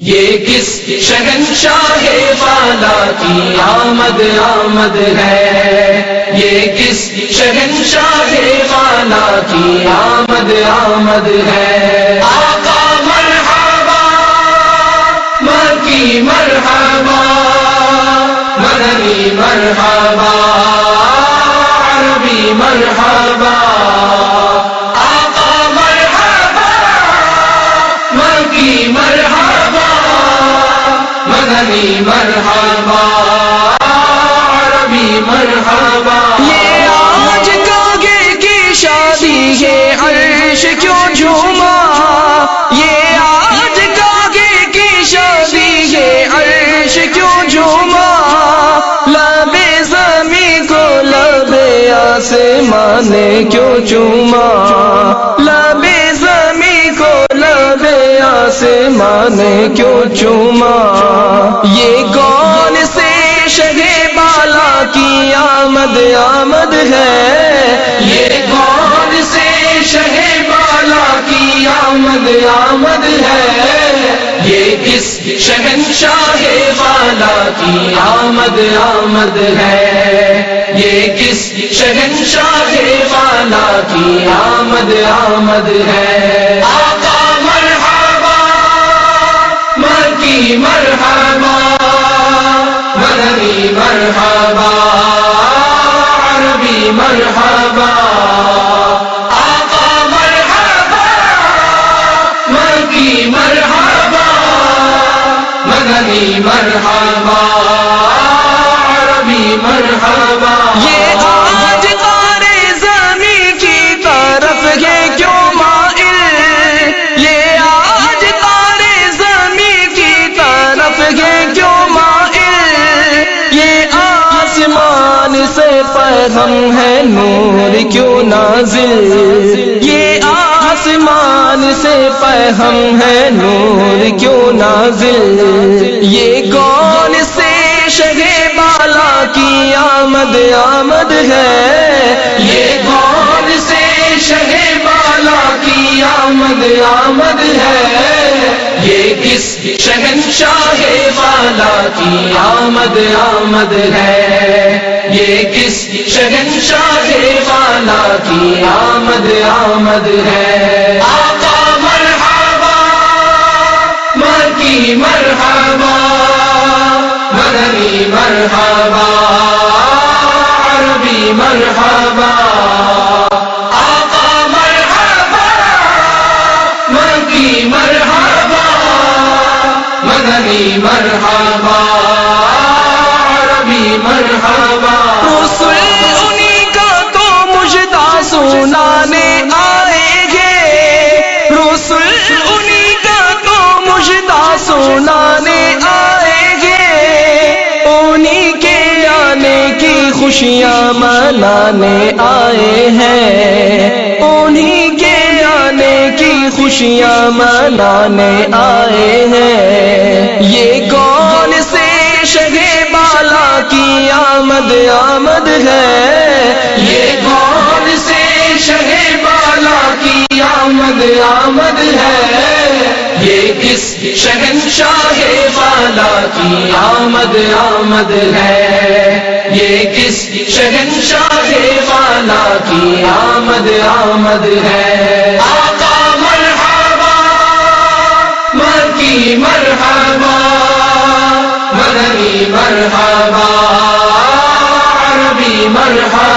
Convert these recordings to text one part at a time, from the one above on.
یہ کس شہنشاہ والا کی آمد آمد ہے؟ یہ کس شہنشاہ والا کی آمد آمد ہے؟ آقا مرحبا مکی مرحبا مدنی مرحبا، عربی مرحبا مدنی مرحبا، عربی مرحبا۔ یہ آج کاگے کی شادی ہے، عرش کیوں جھوما؟ یہ آج کاگے کی شادی ہے، عرش کیوں جھوما؟ لب زمین کو لب آسمان کیوں چوما نے کیوں چوما؟ یہ کون سے شہ بالا کی آمد آمد ہے؟ یہ کون سے شہ بالا کی آمد آمد ہے؟ یہ کس شہنشاہ والا کی آمد آمد ہے؟ یہ کس شہنشاہ والا کی آمد آمد ہے؟ مکی مرحبا مدنی مرحبا عربی مرحبا آقا مرحبا مکی مرحبا مدنی مرحبا عربی مرحبا۔ آسمان سے پیغم ہے نور کیوں نازل؟ یہ آسمان سے پیغم ہے نور کیوں نازل؟ یہ کون سے شہ بالا کی آمد آمد ہے؟ یہ کون سے شہ بالا کی آمد آمد ہے؟ یہ کس شہنشاہ والا کی آمد آمد ہے۔ یہ کس شہنشاہ والا کی آمد آمد ہے۔ آقا مرحبا مکی مرحبا مدنی مرحبا، عربی مرحبا۔ آقا مرحبا مکی مرحبا مدنی مرحبا، عربی مرحبا۔ انہی کا تو مجدہ سنانے آئے گے۔ رسول انہی کا تو مجدہ سنانے آئے گے۔ انہی کے آنے کی خوشیاں منانے آئے ہیں۔ انہی کے آنے کی خوشیاں منانے آئے آمد آمد ہے۔ یہ کون سے شہ بالا کی آمد آمد ہے؟ یہ کس شہنشاہ والا کی آمد آمد ہے؟ یہ کس شہنشاہ والا کی آمد آمد ہے؟ آقا مرحبا مکی مرحبا مرحبا مرحبا۔ آقا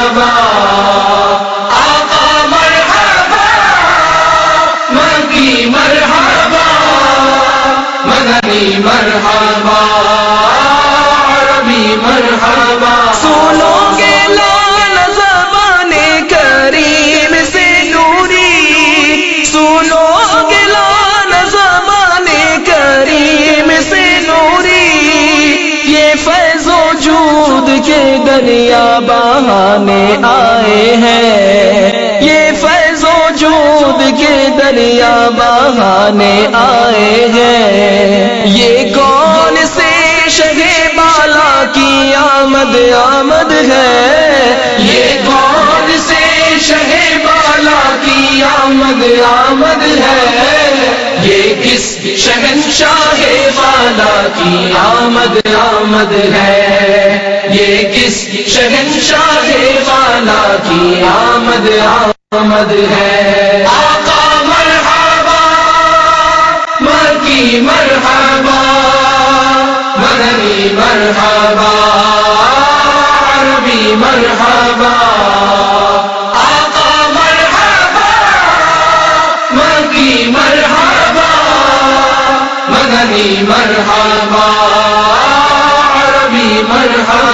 جود کے دریا بہانے آئے ہیں۔ یہ فیض و جود کے دریا بہانے آئے ہیں۔ یہ کون سے شہ بالا کی آمد آمد ہے؟ یہ کون سے شہ بالا کی آمد آمد ہے؟ یہ کس شہنشاہ والا کی آمد آمد ہے؟ یہ کس شہنشاہ والا کی آمد آمد ہے؟ آقا مرحبا مکی مرحبا مدنی مرحبا، عربی مرحبا۔ عربی مرحبا عربی مرحبا